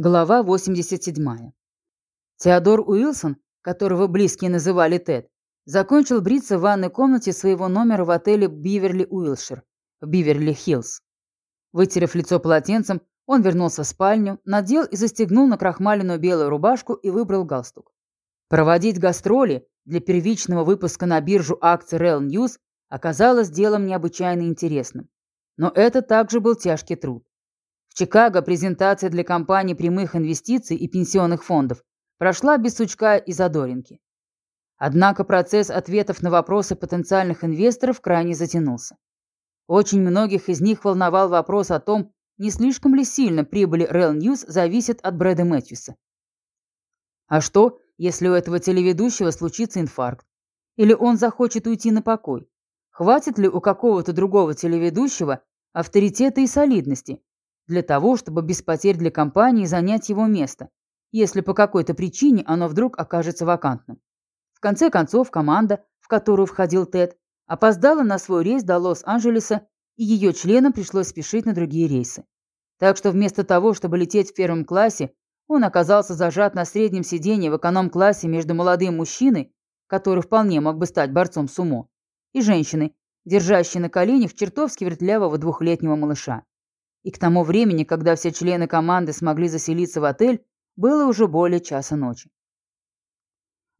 Глава 87. Теодор Уилсон, которого близкие называли Тед, закончил бриться в ванной комнате своего номера в отеле Биверли Уилшир в Биверли-Хиллз. Вытерев лицо полотенцем, он вернулся в спальню, надел и застегнул на крахмаленную белую рубашку и выбрал галстук. Проводить гастроли для первичного выпуска на биржу акций Rail News оказалось делом необычайно интересным. Но это также был тяжкий труд. Чикаго презентация для компаний прямых инвестиций и пенсионных фондов прошла без сучка и задоринки. Однако процесс ответов на вопросы потенциальных инвесторов крайне затянулся. Очень многих из них волновал вопрос о том, не слишком ли сильно прибыли Rail News зависит от Брэда Мэтьюса. А что, если у этого телеведущего случится инфаркт? Или он захочет уйти на покой? Хватит ли у какого-то другого телеведущего авторитета и солидности, для того, чтобы без потерь для компании занять его место, если по какой-то причине оно вдруг окажется вакантным. В конце концов, команда, в которую входил Тед, опоздала на свой рейс до Лос-Анджелеса, и ее членам пришлось спешить на другие рейсы. Так что вместо того, чтобы лететь в первом классе, он оказался зажат на среднем сиденье в эконом-классе между молодым мужчиной, который вполне мог бы стать борцом сумо, и женщиной, держащей на коленях чертовски вертлявого двухлетнего малыша. И к тому времени, когда все члены команды смогли заселиться в отель, было уже более часа ночи.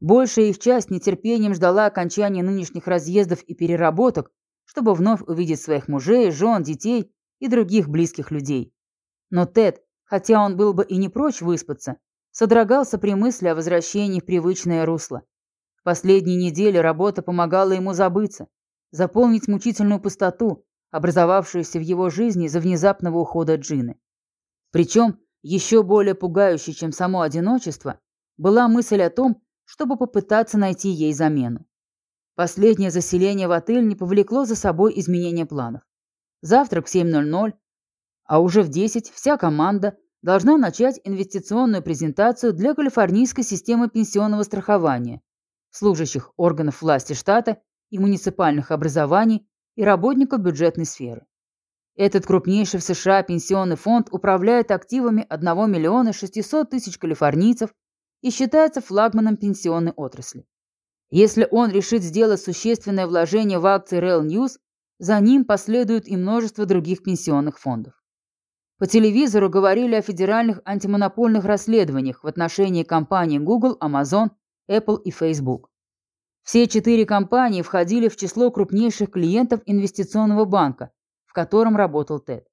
Большая их часть нетерпением ждала окончания нынешних разъездов и переработок, чтобы вновь увидеть своих мужей, жен, детей и других близких людей. Но Тед, хотя он был бы и не прочь выспаться, содрогался при мысли о возвращении в привычное русло. В последние недели работа помогала ему забыться, заполнить мучительную пустоту, образовавшуюся в его жизни из-за внезапного ухода Джины. Причем, еще более пугающей, чем само одиночество, была мысль о том, чтобы попытаться найти ей замену. Последнее заселение в отель не повлекло за собой изменения планов. Завтра в 7.00, а уже в 10 вся команда должна начать инвестиционную презентацию для калифорнийской системы пенсионного страхования, служащих органов власти штата и муниципальных образований и работников бюджетной сферы. Этот крупнейший в США пенсионный фонд управляет активами 1 миллиона 600 тысяч калифорнийцев и считается флагманом пенсионной отрасли. Если он решит сделать существенное вложение в акции Rail News, за ним последует и множество других пенсионных фондов. По телевизору говорили о федеральных антимонопольных расследованиях в отношении компаний Google, Amazon, Apple и Facebook. Все четыре компании входили в число крупнейших клиентов инвестиционного банка, в котором работал Тед.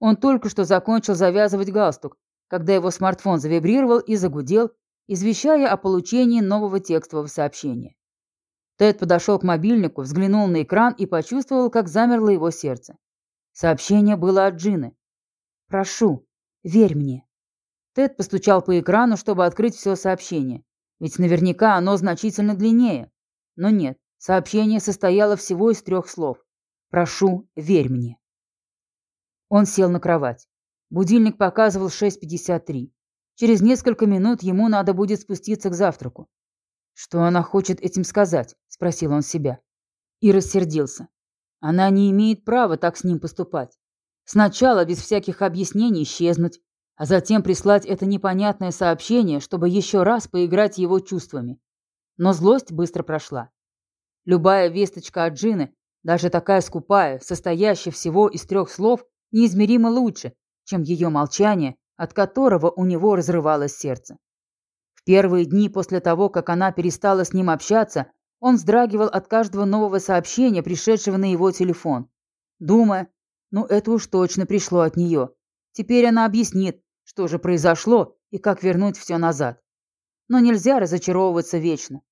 Он только что закончил завязывать галстук, когда его смартфон завибрировал и загудел, извещая о получении нового текстового сообщения. Тед подошел к мобильнику, взглянул на экран и почувствовал, как замерло его сердце. Сообщение было от Джины. «Прошу, верь мне». Тед постучал по экрану, чтобы открыть все сообщение, ведь наверняка оно значительно длиннее. Но нет, сообщение состояло всего из трех слов. «Прошу, верь мне». Он сел на кровать. Будильник показывал 6.53. Через несколько минут ему надо будет спуститься к завтраку. «Что она хочет этим сказать?» – спросил он себя. И рассердился. Она не имеет права так с ним поступать. Сначала без всяких объяснений исчезнуть, а затем прислать это непонятное сообщение, чтобы еще раз поиграть его чувствами. Но злость быстро прошла. Любая весточка от Джины, даже такая скупая, состоящая всего из трех слов, неизмеримо лучше, чем ее молчание, от которого у него разрывалось сердце. В первые дни после того, как она перестала с ним общаться, он вздрагивал от каждого нового сообщения, пришедшего на его телефон, думая, ну это уж точно пришло от нее. Теперь она объяснит, что же произошло и как вернуть все назад. Но нельзя разочаровываться вечно.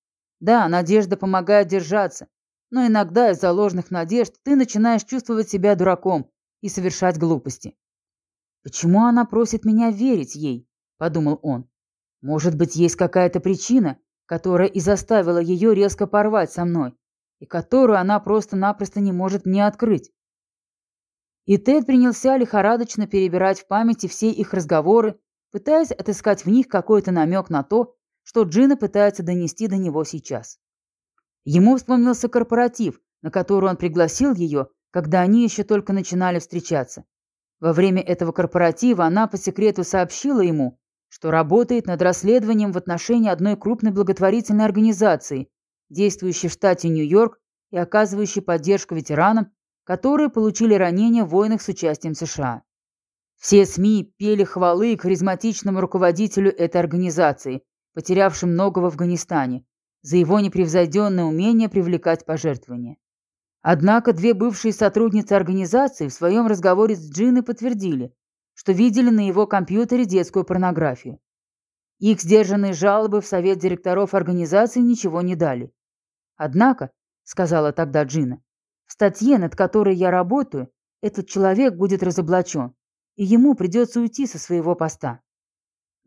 Да, надежда помогает держаться, но иногда из-за ложных надежд ты начинаешь чувствовать себя дураком и совершать глупости. «Почему она просит меня верить ей?» – подумал он. «Может быть, есть какая-то причина, которая и заставила ее резко порвать со мной, и которую она просто-напросто не может мне открыть». И Тед принялся лихорадочно перебирать в памяти все их разговоры, пытаясь отыскать в них какой-то намек на то, что Джина пытается донести до него сейчас. Ему вспомнился корпоратив, на который он пригласил ее, когда они еще только начинали встречаться. Во время этого корпоратива она по секрету сообщила ему, что работает над расследованием в отношении одной крупной благотворительной организации, действующей в штате Нью-Йорк и оказывающей поддержку ветеранам, которые получили ранения в войнах с участием США. Все СМИ пели хвалы харизматичному руководителю этой организации, потерявшим много в Афганистане, за его непревзойденное умение привлекать пожертвования. Однако две бывшие сотрудницы организации в своем разговоре с Джиной подтвердили, что видели на его компьютере детскую порнографию. Их сдержанные жалобы в совет директоров организации ничего не дали. Однако, сказала тогда Джина, в статье, над которой я работаю, этот человек будет разоблачен, и ему придется уйти со своего поста.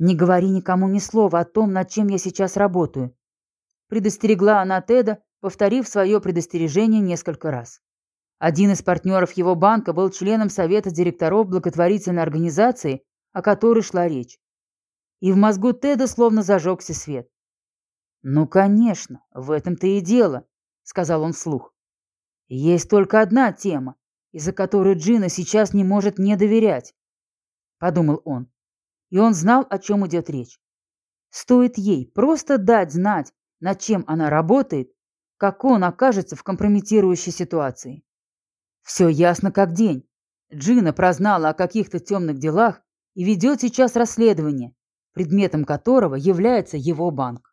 Не говори никому ни слова о том, над чем я сейчас работаю. Предостерегла она Теда, повторив свое предостережение несколько раз. Один из партнеров его банка был членом совета директоров благотворительной организации, о которой шла речь. И в мозгу Теда словно зажегся свет. «Ну, конечно, в этом-то и дело», — сказал он вслух. «Есть только одна тема, из-за которой Джина сейчас не может не доверять», — подумал он. И он знал, о чем идет речь. Стоит ей просто дать знать, над чем она работает, как он окажется в компрометирующей ситуации. Все ясно как день. Джина прознала о каких-то темных делах и ведет сейчас расследование, предметом которого является его банк.